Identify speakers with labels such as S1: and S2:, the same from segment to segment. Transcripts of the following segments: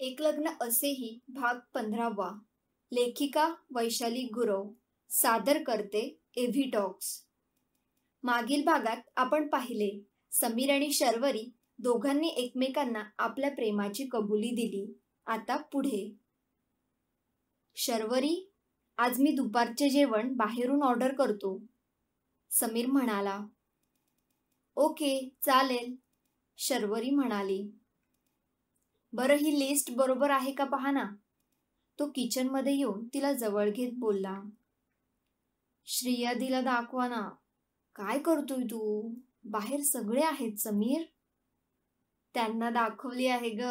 S1: एक लग्न असेही भाग पंधरावा. लेखिका वैशाली गुरव. सादर करते एव्ही टॉक्स. मागील भागात आपण पाहिले समीर आणि शर्वरी दोघांनी एकमेकांना आपल्या प्रेमाची कबुली दिली. आता पुढे. शर्वरी आज मी दुपारचे जेवण बाहेरून ऑर्डर करतो. समीर म्हणाला. ओके चालेल. शर्वरी म्हणाली. बरं ही लिस्ट बरोबर आहे का पहा ना. तो किचनमध्ये येऊन तिला जवळ घेत बोलला. श्रियादीला दाखवा ना. काय करतोय तू? बाहेर सगळे आहेत समीर. त्यांना दाखवली आहे ग.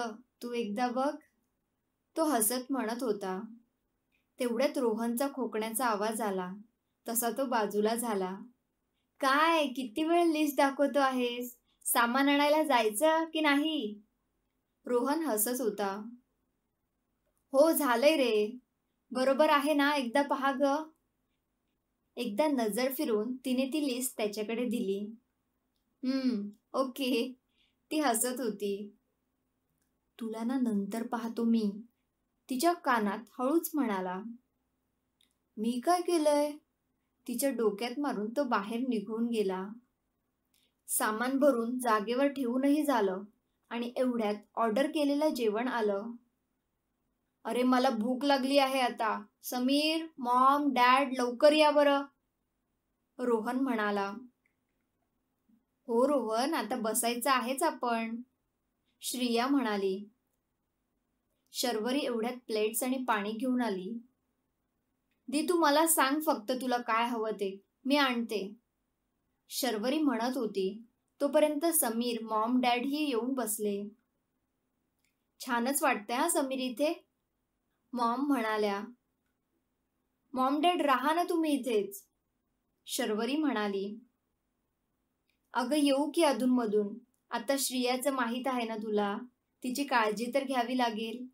S1: तू एकदा बघ. तो हसत म्हणत होता. तेवढ्यात रोहनचा खोकण्याचा आवाज आला. तसा तो बाजूला झाला. काय किती वेळ लिस्ट दाखवतो आहेस? सामान आणायला जायचं की नाही? रोहन हसत होता. हो झालंय रे. बरोबर आहे ना एकदा पहा ग. एकदा नजर फिरून तिने ती लिस्ट त्याच्याकडे दिली. हम्म ओके. ती हसत होती. तुला ना नंतर पाहतो मी तिच्या कानात हळूच म्हणाला. मी काय केलंय? तिच्या डोक्यात मारून तो बाहेर निघून गेला. सामान भरून जागेवर ठेवूनही झालं. आणि एवढ्यात ऑर्डर केलेलं जेवण आलं. अरे मला भूक लागली आहे आता. समीर मॉम डॅड लवकर या बरं. रोहन म्हणाला हो रोहन आता बसायचं आहेच आपण. श्रिया म्हणाली शर्वरी एवढ्यात प्लेट्स आणि पाणी घेऊन आली. दी तू मला सांग फक्त तुला काय हवं ते. मी आणते. शर्वरी म्हणत होती तोपर्यंत समीर मॉम डॅड ही येऊन बसले. छानच वाटतंय हा समीर इथे मॉम म्हणाल्या. मॉम डॅड राहा ना तुम्ही इथेच शर्वरी म्हणाली. अगं येऊ की अधूनमधून. आता श्रियाचं माहीत आहे ना तुला. तिची काळजी तर घ्यावी लागेल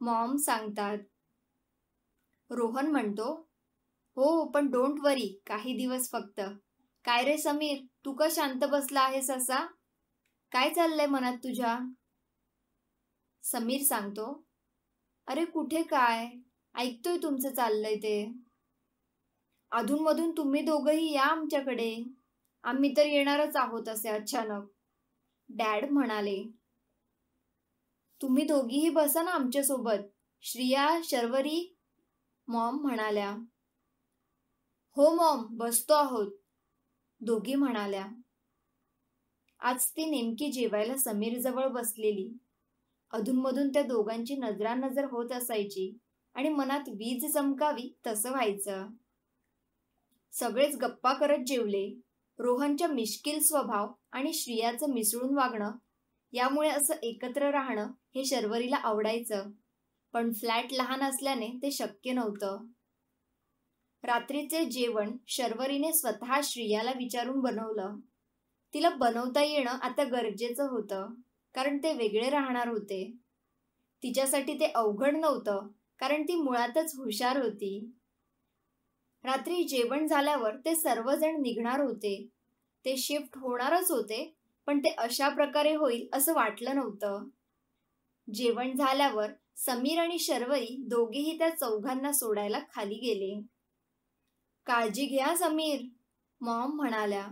S1: मॉम सांगतात. रोहन म्हणतो हो पण डोंट वरी काही दिवस फक्त. काय रे समीर? तू का शांत बसला आहेस असा? काय चाललंय मनात तुझ्या? समीर सांगतो अरे कुठे काय? ऐकतोय तुमचं चाललंय ते. अधूनमधून तुम्ही दोघंही या आमच्याकडे. आम्ही तर येणारच आहोत असे अचानक डॅड म्हणाले. तुम्ही दोघीही बसा ना आमच्यासोबत श्रिया शर्वरी मॉम म्हणाल्या. हो मॉम बसतो आहोत. दोघी म्हणाल्या आज ती नेमकी जेवायला समीर जवळ बसलेली. अधूनमधून त्या दोघांची नजरानजर होत असायची आणि मनात वीज चमकावी तसं व्हायचं. सगळेच गप्पा करत जेवले. रोहनच्या मिश्किल स्वभाव आणि श्रियाचं मिसळून वागणं यामुळे असं एकत्र राहणं हे शर्वरीला आवडायचं. पण फ्लॅट लहान असल्याने ते शक्य नव्हतं. रात्रीचे जेवण शर्वरीने स्वतः श्रियाला विचारून बनवलं. तिला बनवता येणं आता गरजेचं होतं कारण ते वेगळे राहणार होते. तिच्यासाठी ते अवघड नव्हतं कारण ती मुळातच हुशार होती. रात्री जेवण झाल्यावर ते सर्वजण निघणार होते. ते शिफ्ट होणारच होते पण ते अशा प्रकारे होईल असं वाटलं नव्हतं. जेवण झाल्यावर समीर आणि शर्वरी दोघेही त्या चौघांना सोडायला खाली गेले. काळजी घ्या समीर. मॉम म्हणाल्या.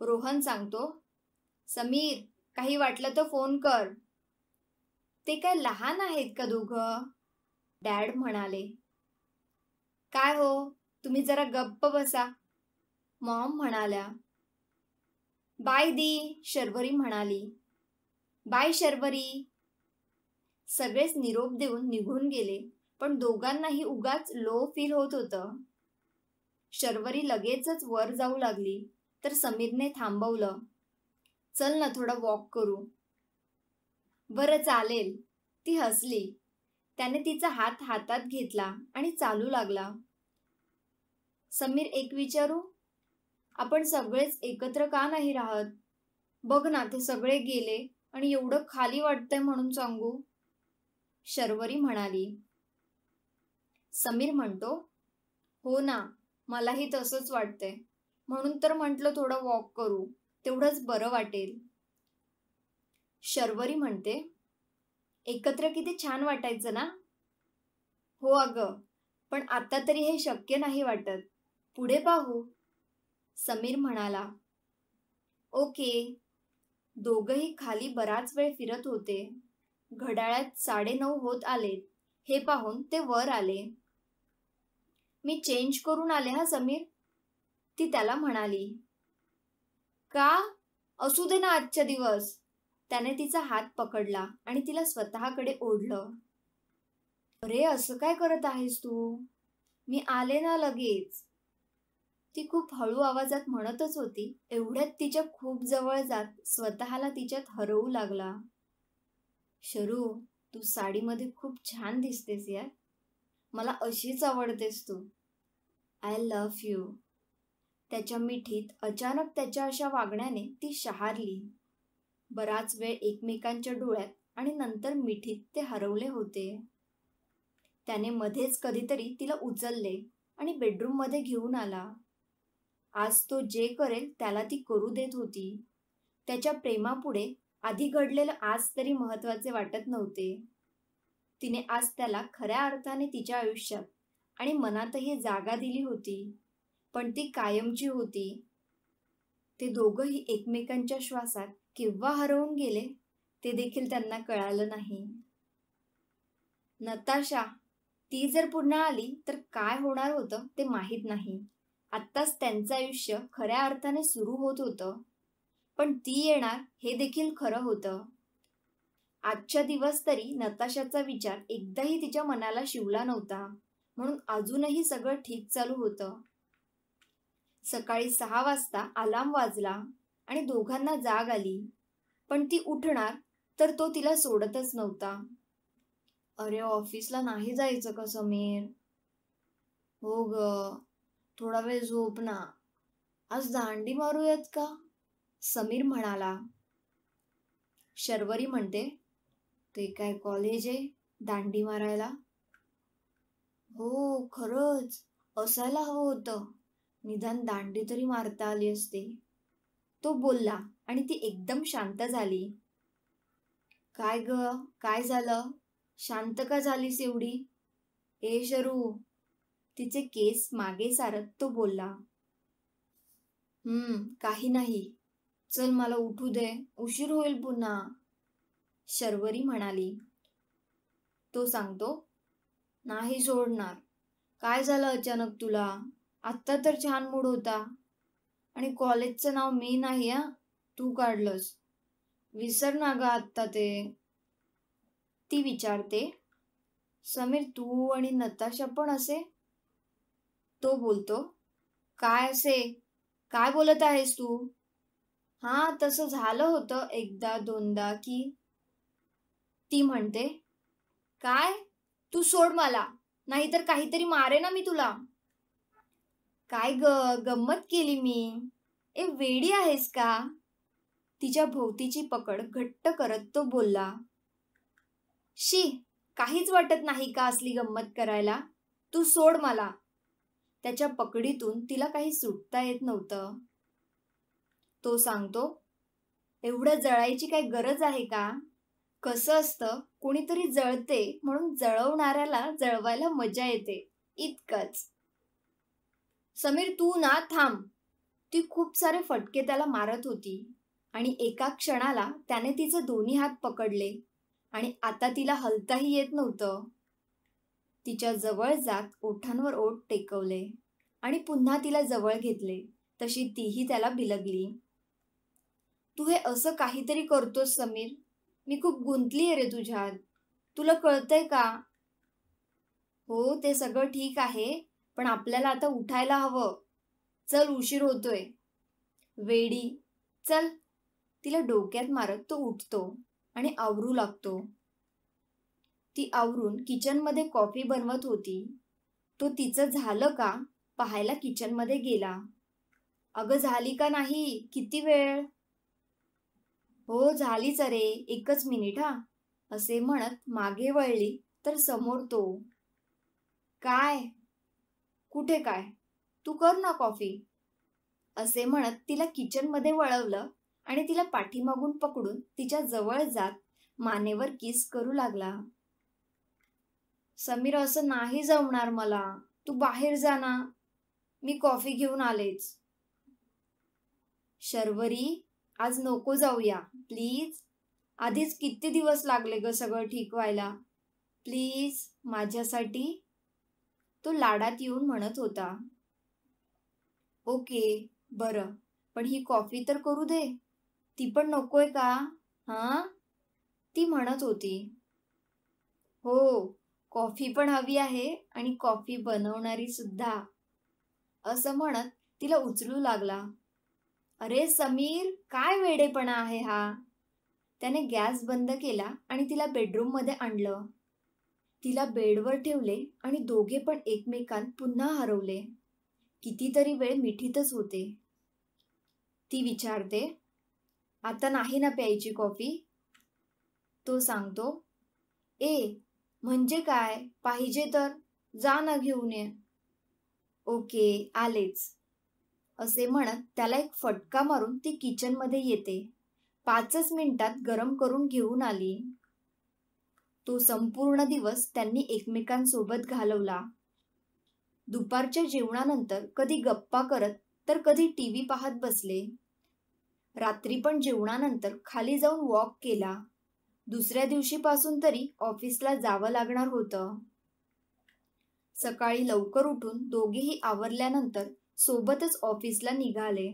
S1: रोहन सांगतो समीर काही वाटलं तर फोन कर. ते काय लहान आहेत का दोघं? डॅड म्हणाले. काय हो तुम्ही जरा गप्प बसा. मॉम म्हणाल्या. बाय दी शर्वरी म्हणाली. बाय शर्वरी. सगळेच निरोप देऊन निघून गेले पण दोघांनाही उगाच लो फील होत होतं. शर्वरी लगेचच वर जाऊ लागली तर समीरने थांबवलं. चल ना थोडं वॉक करू. बरं चालेल. ती हसली. त्याने तिचा हात हातात घेतला आणि चालू लागला. समीर एक विचारू? आपण सगळेच एकत्र का नाही राहत? बघ ना ते सगळे गेले आणि एवढं खाली वाटतंय म्हणून सांगू. शर्वरी म्हणाली. समीर म्हणतो हो ना मलाही तसंच वाटतंय. म्हणून तर म्हटलं थोडं वॉक करू. तेवढंच बरं वाटेल. शर्वरी म्हणते एकत्र किती छान वाटायचं ना? हो अगं पण आता तरी हे शक्य नाही वाटत. पुढे पाहू. समीर म्हणाला ओके. दोघही खाली बराच वेळ फिरत होते. घड्याळात साडेनऊ होत आलेत. हे पाहून ते वर आले. मी चेंज करून आले हा समीर. ती त्याला म्हणाली का? असू दे ना आजच्या दिवस. त्याने तिचा हात पकडला आणि तिला स्वतःकडे ओढलं. अरे असं काय करत आहेस तू? मी आले ना लगेच. ती खूप हळू आवाजात म्हणतच होती. एवढ्यात तिच्या खूप जवळ जात स्वतःला तिच्यात हरवू लागला. शरू तू साडीमध्ये खूप छान दिसतेस यार. मला अशीच आवडतेस तू. आय लव्ह यू त्याच्या मिठीत अचानक त्याच्या अशा वागण्याने ती शहारली. बराच वेळ एकमेकांच्या डोळ्यात आणि नंतर मिठीत ते हरवले होते. त्याने मध्येच कधीतरी तिला उचलले आणि बेडरूममध्ये घेऊन आला. आज तो जे करेल त्याला ती करू देत होती. त्याच्या प्रेमापुढे आधी घडलेलं आज तरी महत्त्वाचे वाटत नव्हते. तिने आज त्याला खऱ्या अर्थाने तिच्या आयुष्यात आणि मनातही जागा दिली होती. पण ती कायमची होती. ते दोघंही एकमेकांच्या श्वासात केव्हा हरवून गेले ते देखील त्यांना कळालं नाही. नताशा ती जर पुन्हा आली तर काय होणार होतं ते माहीत नाही. आत्ताच त्यांचं आयुष्य खऱ्या अर्थाने सुरू होत होतं. पण ती येणार हे देखील खरं होतं. आजच्या दिवस तरी नताशाचा विचार एकदाही तिच्या मनाला शिवला नव्हता. म्हणून अजूनही सगळं ठीक चालू होतं. सकाळी सहा वाजता अलार्म वाजला आणि दोघांना जाग आली. पण ती उठणार तर तो तिला सोडतच नव्हता. अरे ऑफिसला नाही जायचं का समीर? हो ग थोडा वेळ झोप ना. आज दांडी मारूयात का? समीर म्हणाला. शर्वरी म्हणते ते काय कॉलेज आहे? दांडी मारायला? हो खरंच. असायला हवं होतं. निदान दांडी तरी मारता आली असते. तो बोलला आणि ती एकदम शांत झाली. काय ग? काय झालं? शांत का झालीस एवढी? ए शरू. तिचे केस मागे सारत तो बोलला. हम्म काही नाही. चल मला उठू दे. उशीर होईल पुन्हा. शर्वरी म्हणाली. तो सांगतो नाही सोडणार काय झालं अचानक तुला? आत्ता तर छान मूड होता. आणि कॉलेजचं नाव मी नाही हा? तू काढलंस. विसर ना ग आत्ता ते. ती विचारते समीर तू आणि नताशा पण असे? तो बोलतो काय असे? काय बोलत आहेस तू? हा तसं झालं होतं एकदा दोनदा की ती म्हणते काय? तू सोड मला. नाहीतर काहीतरी मारे ना मी तुला. काय ग? गंमत केली मी. ए वेडी आहेस का? तिच्या भोवतीची पकड घट्ट करत तो बोलला शी काहीच वाटत नाही का असली गंमत करायला? तू सोड मला. त्याच्या पकडीतून तिला काही सुटता येत नव्हतं. तो सांगतो एवढं जळायची काही गरज आहे का? कसं असतं? कोणीतरी जळते म्हणून जळवणाऱ्याला जळवायला मजा येते. इतकंच. समीर तू ना थांब. ती खूप सारे फटके त्याला मारत होती आणि एका क्षणाला त्याने तिचे दोन्ही हात पकडले आणि आता तिला हलताही येत नव्हतं. तिच्या जवळ जात ओठांवर ओठ टेकवले आणि पुन्हा तिला जवळ घेतले. तशी तीही त्याला बिलगली. तू हे असं काहीतरी करतोस समीर? मी खूप गुंतली रे तुझ्यात. तुला कळतंय का? हो ते सगळं ठीक आहे पण आपल्याला आता उठायला हवं. चल उशीर होतोय. वेडी चल. तिला डोक्यात मारत तो उठतो आणि आवरू लागतो. ती आवरून किचनमध्ये कॉफी बनवत होती. तो तिचं झालं का पाहायला किचनमध्ये गेला. अगं झाली का नाही? किती वेळ? हो झालीच अरे एकच मिनिट हा. असे म्हणत मागे वळली तर समोर तो. काय? कुठे काय? तू कर ना कॉफी. असे म्हणत तिला किचनमध्ये वळवलं आणि तिला पाठीमागून पकडून तिच्या जवळ जात मानेवर किस करू लागला. समीर असं नाही जमणार मला. तू बाहेर जा ना. मी कॉफी घेऊन आलेच. शर्वरी आज नको जाऊया. प्लीज आधीच किती दिवस लागले ग सगळं ठीक व्हायला? प्लीज माझ्यासाठी तो लाडात येऊन म्हणत होता. ओके बरं. पण ही कॉफी तर करू दे. ती पण नकोय का? हा? ती म्हणत होती. हो कॉफी पण हवी आहे आणि कॉफी बनवणारी सुद्धा. असं म्हणत तिला उचलू लागला. अरे समीर काय वेडेपणा आहे हा? त्याने गॅस बंद केला आणि तिला बेडरूममध्ये आणलं. तिला बेडवर ठेवले आणि दोघे पण एकमेकांत पुन्हा हरवले. कितीतरी वेळ मिठीतच होते. ती विचारते आता नाही ना प्यायची कॉफी? तो सांगतो ए म्हणजे काय? पाहिजे तर जा ना घेऊन ये. ओके आलेच. असे म्हणत त्याला एक फटका मारून ती किचनमध्ये येते. पाचच मिनिटात गरम करून घेऊन आली. तो संपूर्ण दिवस त्यांनी एकमेकांसोबत घालवला. दुपारच्या जेवणानंतर कधी गप्पा करत तर कधी टीव्ही पाहत बसले. रात्री पण जेवणानंतर खाली जाऊन वॉक केला. दुसऱ्या दिवशीपासून तरी ऑफिसला जावं लागणार होतं. सकाळी लवकर उठून दोघेही आवरल्यानंतर सोबतच ऑफिसला निघाले.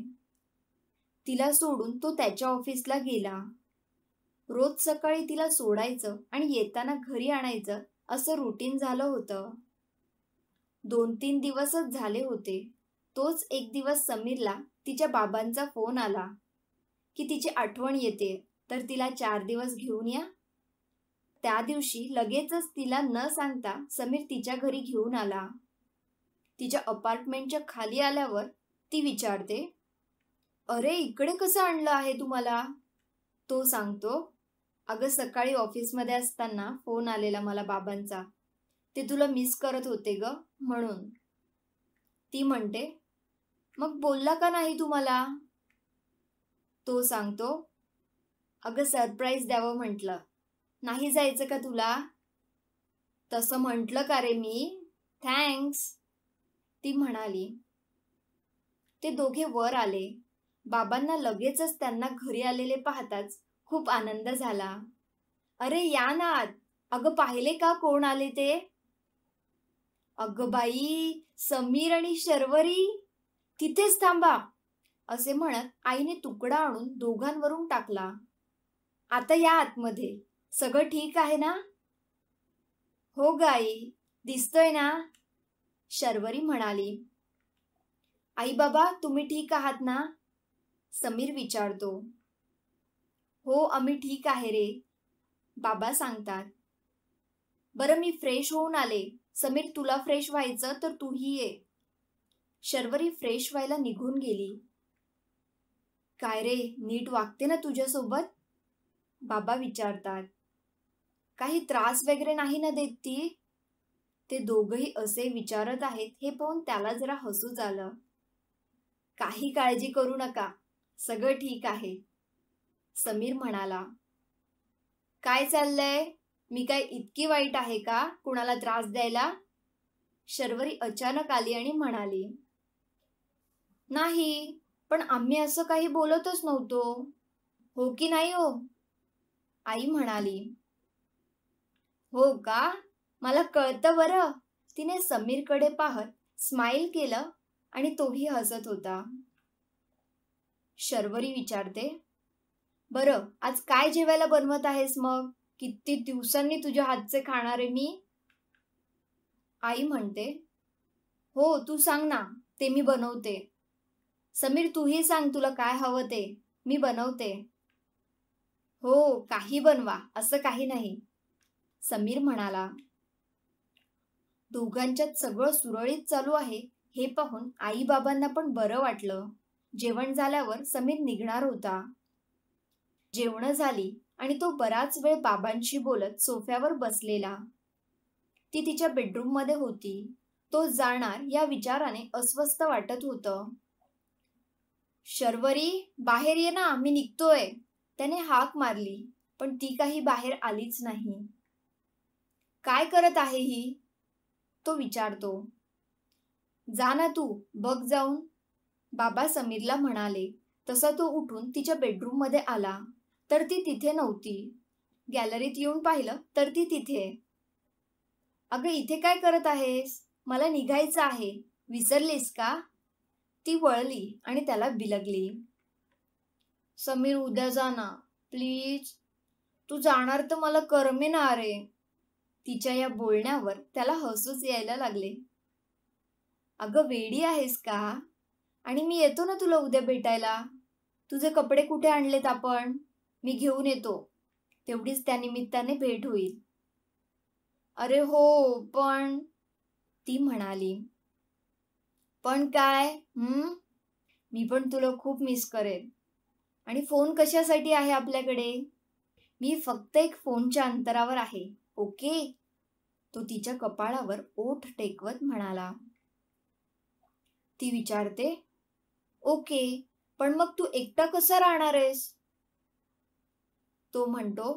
S1: तिला सोडून तो त्याच्या ऑफिसला गेला. रोज सकाळी तिला सोडायचं आणि येताना घरी आणायचं असं रुटीन झालं होतं. दोन तीन दिवसच झाले होते. तोच एक दिवस समीरला तिच्या बाबांचा फोन आला. की तिची आठवण येते तर तिला चार दिवस घेऊन या. त्या दिवशी लगेचच तिला न सांगता समीर तिच्या घरी घेऊन आला. तिच्या अपार्टमेंटच्या खाली आल्यावर ती विचारते अरे इकडे कसं आणलं आहे तुम्हाला? तो सांगतो अगं सकाळी ऑफिसमध्ये असताना फोन आलेला मला बाबांचा. ते तुला मिस करत होते ग म्हणून. ती म्हणते मग बोलला का नाही तुम्हाला? तो सांगतो अगं सरप्राईज द्यावं म्हटलं. नाही जायचं का तुला? तसं म्हटलं का रे मी? थँक्स ती म्हणाली ते दोघे वर आले. बाबांना लगेचच त्यांना घरी आलेले पाहताच खूप आनंद झाला. अरे या ना अगं पाहिले का कोण आले ते? अगं बाई समीर आणि शर्वरी! तिथेच थांबा. असे म्हणत आईने तुकडा आणून दोघांवरून टाकला. आता या आतमध्ये. सगळं ठीक आहे ना? हो गाई. दिसतोय ना? शर्वरी म्हणाली आई बाबा तुम्ही ठीक आहात ना? समीर विचारतो. हो आम्ही ठीक आहे रे बाबा सांगतात. बरं मी फ्रेश होऊन आले. समीर तुला फ्रेश व्हायचं तर तूही ये. शर्वरी फ्रेश व्हायला निघून गेली. काय रे नीट वागते ना तुझ्यासोबत? बाबा विचारतात. काही त्रास वगैरे नाही ना देत ती? ते दोघही असे विचारत आहेत हे पाहून त्याला जरा हसू झालं. काही काळजी करू नका सगळं ठीक आहे समीर म्हणाला. काय चाललंय? मी काय इतकी वाईट आहे का? कुणाला त्रास द्यायला? शर्वरी अचानक आली आणि म्हणाली. नाही पण आम्ही असं काही बोलतच नव्हतो. हो की नाही हो? आई म्हणाली. हो का? मला कळतं बरं. तिने समीरकडे पाहत स्माईल केलं आणि तोही हसत होता. शर्वरी विचारते बरं आज काय जेवायला बनवत आहेस मग? किती दिवसांनी तुझ्या हातचे खाणारे मी? आई म्हणते हो तू सांग ना ते मी बनवते. समीर तूही सांग तुला काय हवं ते. मी बनवते. हो काही बनवा असं काही नाही. समीर म्हणाला दोघांच्यात सगळं सुरळीत चालू आहे हे पाहून आई बाबांना पण बरं वाटलं. जेवण झाल्यावर समीर निघणार होता. जेवण झाली आणि तो बराच वेळ बाबांशी बोलत सोफ्यावर बसलेला. ती तिच्या बेडरूममध्ये होती. तो जाणार या विचाराने अस्वस्थ वाटत होतं. शर्वरी बाहेर ये ना मी निघतोय. त्याने हाक मारली पण ती काही बाहेर आलीच नाही. काय करत आहे ही? तो विचारतो जा ना तू बघ जाऊन. बाबा समीरला म्हणाले तसा तो उठून तिच्या बेडरूममध्ये आला तर ती तिथे नव्हती. गॅलरीत येऊन पाहिलं तर ती तिथे. अगं इथे काय करत आहेस? मला निघायचं आहे. विसरलीस का? ती वळली आणि त्याला बिलगली. समीर उद्या जा ना प्लीज. तू जाणार तर मला करमेना रे. तिच्या या बोलण्यावर त्याला हसूच यायला लागले. अगं वेडी आहेस का? आणि मी येतो ना तुला उद्या भेटायला? तुझे कपडे कुठे आणलेत आपण? मी घेऊन येतो. तेवढीच त्या निमित्ताने भेट होईल. अरे हो पण ती म्हणाली. पण काय? हम्म मी पण तुला खूप मिस करेन. आणि फोन कशासाठी आहे आपल्याकडे? मी फक्त एक फोनच्या अंतरावर आहे. ओके. तो तिच्या कपाळावर ओठ टेकवत म्हणाला. ती विचारते ओके पण मग तू एकटा कसा राहणार आहेस? तो म्हणतो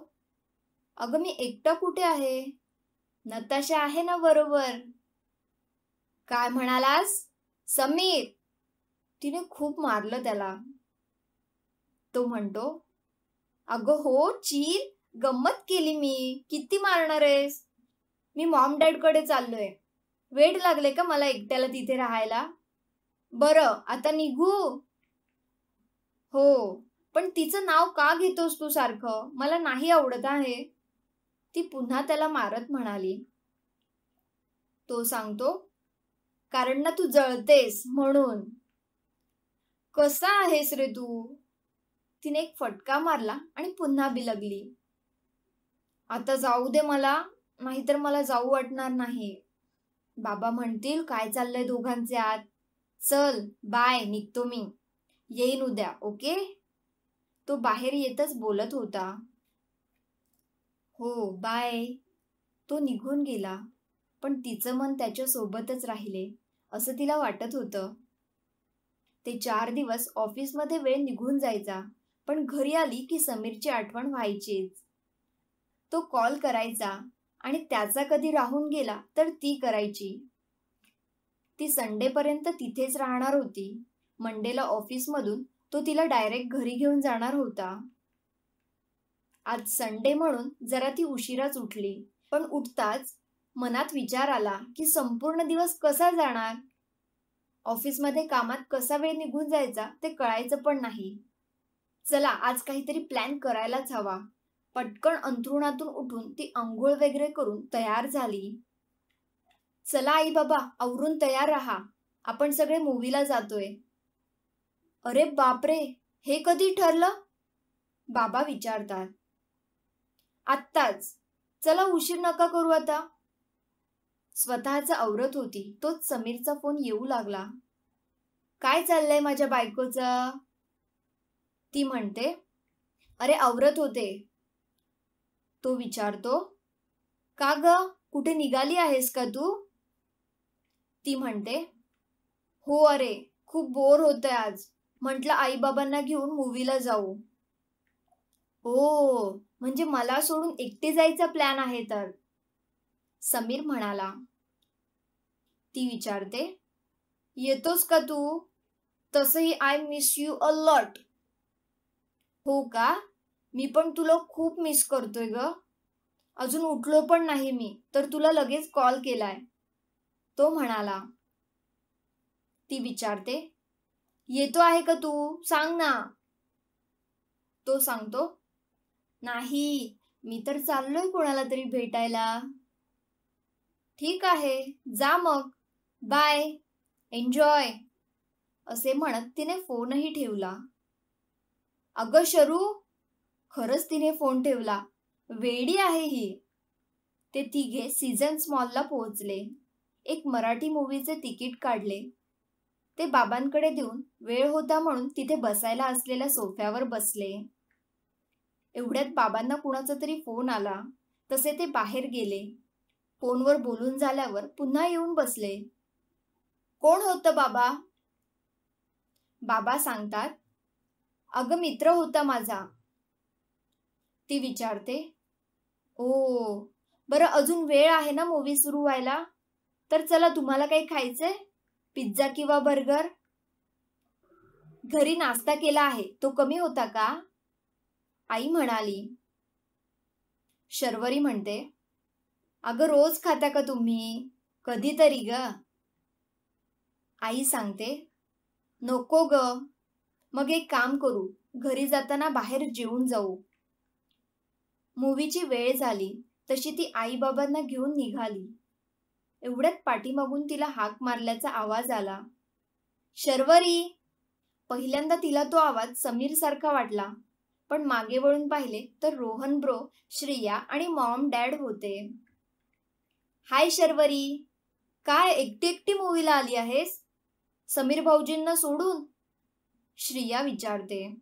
S1: अगं मी एकटा कुठे आहे? नताशा आहे ना बरोबर. काय म्हणालास? समीर. तिने खूप मारलं त्याला. तो म्हणतो अगं हो चील गंमत केली मी. किती मारणार आहेस? मी मॉम डॅडकडे चाललोय. वेळ लागले का मला एकट्याला तिथे राहायला? बरं आता निघू. हो पण तिचं नाव का घेतोस तू सारखं? मला नाही आवडत आहे. ती पुन्हा त्याला मारत म्हणाली. तो सांगतो कारण ना तू जळतेस म्हणून. कसा आहेस रे तू? तिने एक फटका मारला आणि पुन्हा बिलगली. आता जाऊ दे मला नाहीतर मला जाऊ वाटणार नाही. बाबा म्हणतील काय चाललंय दोघांचे आत? चल बाय निघतो मी. येईन उद्या ओके तो बाहेर येतच बोलत होता. हो बाय तो निघून गेला पण तिचं मन त्याच्या सोबतच राहिले असं तिला वाटत होतं. ते चार दिवस ऑफिसमध्ये वेळ निघून जायचा पण घरी आली की समीरची आठवण व्हायचीच. तो कॉल करायचा आणि त्याचा कधी राहून गेला तर ती करायची. ती संडे पर्यंत तिथेच राहणार होती. मंडेला ऑफिसमधून तो तिला डायरेक्ट घरी घेऊन जाणार होता. आज संडे म्हणून जरा ती उशिराच उठली. पण उठताच मनात विचार आला की संपूर्ण दिवस कसा जाणार? ऑफिसमध्ये कामात कसा वेळ निघून जायचा ते कळायचं पण नाही. चला आज काहीतरी प्लॅन करायलाच हवा. पटकन अंथरुणातून उठून ती आंघोळ वगैरे करून तयार झाली. चला आई बाबा आवरून तयार राहा. आपण सगळे मूवीला जातोय. अरे बापरे हे कधी ठरलं? बाबा विचारतात. आत्ताच. चला उशीर नका करू आता. स्वतःचा आवरत होती. तोच समीरचा फोन येऊ लागला. काय चाललंय माझ्या बायकोचं? ती म्हणते अरे आवरत होते. तो विचारतो का ग? कुठे निघाली आहेस का तू? ती म्हणते हो अरे खूप बोर होतंय आज. म्हटलं आई बाबांना घेऊन मूवीला जाऊ. ओ म्हणजे मला सोडून एकटे जायचा प्लॅन आहे तर? समीर म्हणाला. ती विचारते येतोस का तू? तसही I miss you a lot. हो का? मी पण तुला खूप मिस करतोय ग. अजून उठलो पण नाही मी तर तुला लगेच कॉल केलाय. तो म्हणाला ती विचारते येतो आहे का तू? सांग ना. तो सांगतो नाही मी तर चाललोय कोणाला तरी भेटायला. ठीक आहे जा मग. बाय. एन्जॉय. असे म्हणत तिने फोनही ठेवला. अगं शरू खरंच तिने फोन ठेवला. वेडी आहे ही. ते तिघे सीझन्स मॉलला पोहोचले. एक मराठी मूवीचे तिकीट काढले. ते बाबांकडे देऊन वेळ होता म्हणून तिथे बसायला असलेल्या सोफ्यावर बसले. एवढ्यात बाबांना कुणाचा तरी फोन आला. तसे ते बाहेर गेले. फोनवर बोलून झाल्यावर पुन्हा येऊन बसले. कोण होतं बाबा? बाबा सांगतात. अगं मित्र होता माझा. ती विचारते. ओ बरं अजून वेळ आहे ना मूवी सुरू व्हायला? तर चला तुम्हाला काही खायचंय? पिझ्झा किंवा बर्गर घरी नाश्ता केला आहे. तो कमी होता का? आई म्हणाली. शर्वरी म्हणते. अगं रोज खाता का तुम्ही? कधीतरी ग. आई सांगते. नको ग. मग एक काम करू. घरी जाताना बाहेर जेवून जाऊ. मूवीची वेळ झाली तशी ती आई बाबांना घेऊन निघाली. एवढ्यात पाठीमागून तिला हाक मारल्याचा आवाज आला. शर्वरी! पहिल्यांदा तिला तो आवाज समीर सारखा वाटला पण मागे वळून पाहिले तर रोहन ब्रो श्रिया आणि मॉम डॅड होते. हाय शर्वरी! काय एकटी एकटी मूवीला आली आहेस? समीर भाऊजींना सोडून? श्रिया विचारते.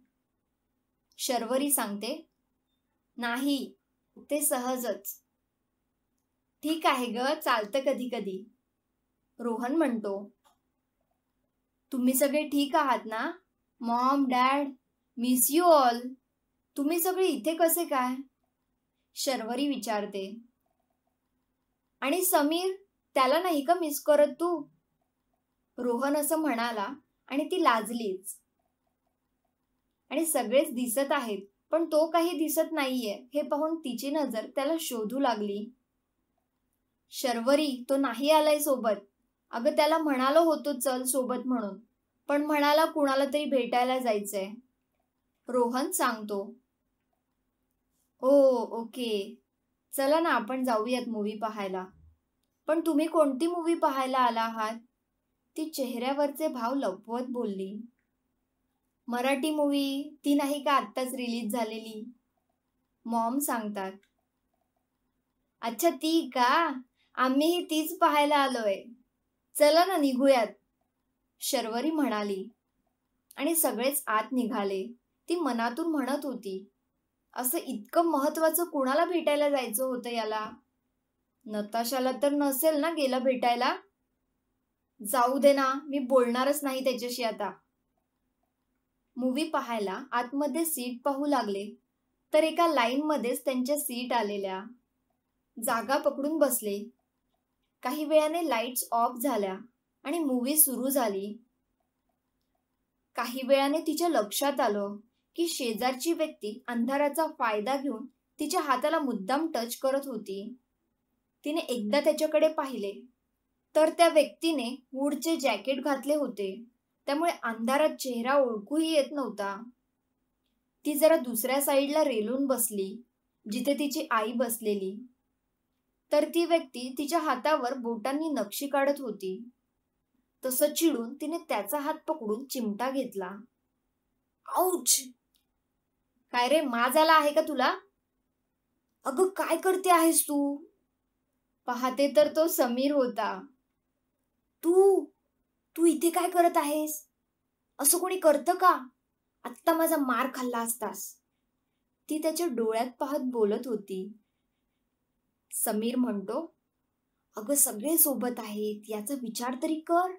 S1: शर्वरी सांगते नाही ते सहजच. ठीक आहे ग चालतं कधी कधी. रोहन म्हणतो तुम्ही सगळे ठीक आहात ना? Mom dad miss you all. तुम्ही सगळे इथे कसे काय? शर्वरी विचारते. आणि समीर त्याला नाही का मिस करत तू? रोहन असं म्हणाला आणि ती लाजलीच. आणि सगळेच दिसत आहेत. पण तो काही दिसत नाहीये. हे पाहून तिची नजर त्याला शोधू लागली. शर्वरी तो नाही आलाय सोबत. अगं त्याला म्हणालो होतो चल सोबत म्हणून. पण म्हणाला कुणाला तरी भेटायला जायचंय. रोहन सांगतो. Oh okay. चला ना आपण जाऊयात मूवी पाहायला. पण तुम्ही कोणती मूवी पाहायला आला आहात? ती चेहऱ्यावरचे भाव लपवत बोलली. मराठी मूवी ती नाही का आत्ताच रिलीज झालेली? मॉम सांगतात. अच्छा ती का? आम्हीही तीच पाहायला आलोय. चला ना निघूयात. शर्वरी म्हणाली. आणि सगळेच आत निघाले. ती मनातून म्हणत होती असं इतकं महत्वाचं कुणाला भेटायला जायचं होतं याला? नताशाला तर नसेल ना गेला भेटायला? जाऊ दे ना मी बोलणारच नाही त्याच्याशी आता. मूवी पाहायला आतमध्ये सीट पाहू लागले. तर एका लाईन मध्येच त्यांच्या सीट आलेल्या. जागा पकडून बसले. काही वेळाने लाईट्स ऑफ झाल्या आणि मूवी सुरू झाली. काही वेळाने तिच्या लक्षात आलं की शेजारची व्यक्ती अंधाराचा फायदा घेऊन तिच्या हाताला मुद्दाम टच करत होती. तिने एकदा त्याच्याकडे पाहिले. तर त्या व्यक्तीने वूडचे जॅकेट घातले होते. त्यामुळे अंधारात चेहरा ओळखूही येत नव्हता. ती जरा दुसऱ्या साईडला रेलून बसली जिथे तिची आई बसलेली. तर ती व्यक्ती तिच्या हातावर बोटांनी नक्षी काढत होती. तसं चिडून तिने त्याचा हात पकडून चिमटा घेतला. औच! काय रे माज आला आहे का तुला? अगं काय करते आहेस तू? पाहते तर तो समीर होता. तू तू इथे काय करत आहेस? असं कोणी करतं का? आत्ता माझा मार खाल्ला असतास. ती त्याच्या डोळ्यात पाहत बोलत होती. समीर म्हणतो अगं सगळे सोबत आहेत याचा विचार तरी कर.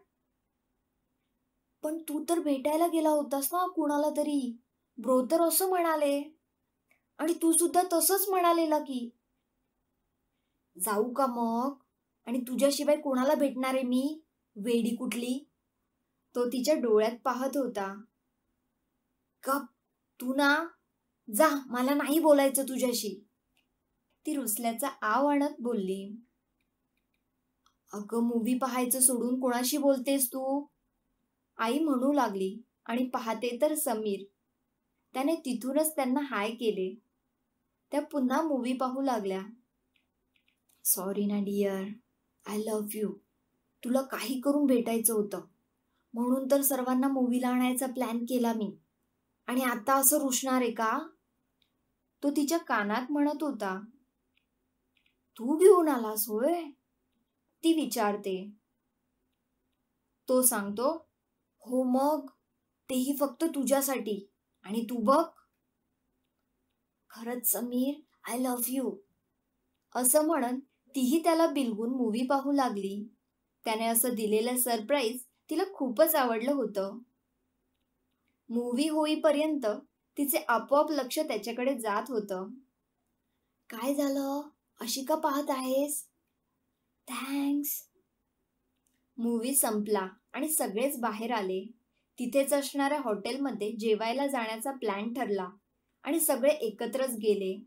S1: पण तू तर भेटायला गेला होतास ना कुणाला तरी. ब्रो तर असं म्हणाले. आणि तू सुद्धा तसंच म्हणालेला की. जाऊ का मग? आणि तुझ्याशिवाय कोणाला भेटणार आहे मी? वेडी कुठली? तो तिच्या डोळ्यात पाहत होता. गप तू ना जा मला नाही बोलायचं तुझ्याशी. ती रुसल्याचा आव आणत बोलली. अगं मूवी पाहायचं सोडून कोणाशी बोलतेस तू? आई म्हणू लागली आणि पाहते तर समीर. त्याने तिथूनच त्यांना हाय केले. त्या पुन्हा मूवी पाहू लागल्या. सॉरी ना डिअर आय लव्ह यू तुला काही करून भेटायचं होतं. म्हणून तर सर्वांना मूवीला आणायचा प्लॅन केला मी. आणि आता असं रुसणार आहे का? तो तिच्या कानात म्हणत होता. तू घेऊन आलास होय? ती विचारते. तो सांगतो हो मग तेही फक्त तुझ्यासाठी. आणि तू बघ. खरंच समीर आय लव्ह यू असं म्हणत तीही त्याला बिलगून मूवी पाहू लागली. त्याने असं दिलेलं सरप्राईज तिला खूपच आवडलं होतं. मूवी होईपर्यंत तिचे आपोआप लक्ष त्याच्याकडे जात होतं. काय झालं? अशी का पाहत आहेस? थँक्स मूवी संपला आणि सगळेच बाहेर आले. तिथेच असणाऱ्या हॉटेलमध्ये जेवायला जाण्याचा प्लॅन ठरला आणि सगळे एकत्रच गेले.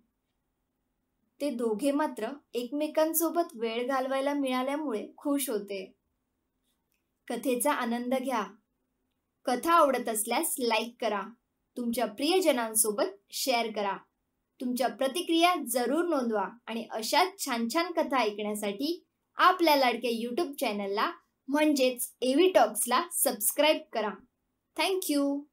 S1: ते दोघे मात्र एकमेकांसोबत वेळ घालवायला मिळाल्यामुळे खुश होते. कथेचा आनंद घ्या. कथा आवडत असल्यास लाईक करा. तुमच्या प्रियजनांसोबत शेअर करा. तुमच्या प्रतिक्रिया जरूर नोंदवा आणि अशाच छान छान कथा ऐकण्यासाठी आपल्या लाडक्या यूट्यूब चॅनलला म्हणजेच एव्ही टॉक्सला सबस्क्राईब करा. थँक्यू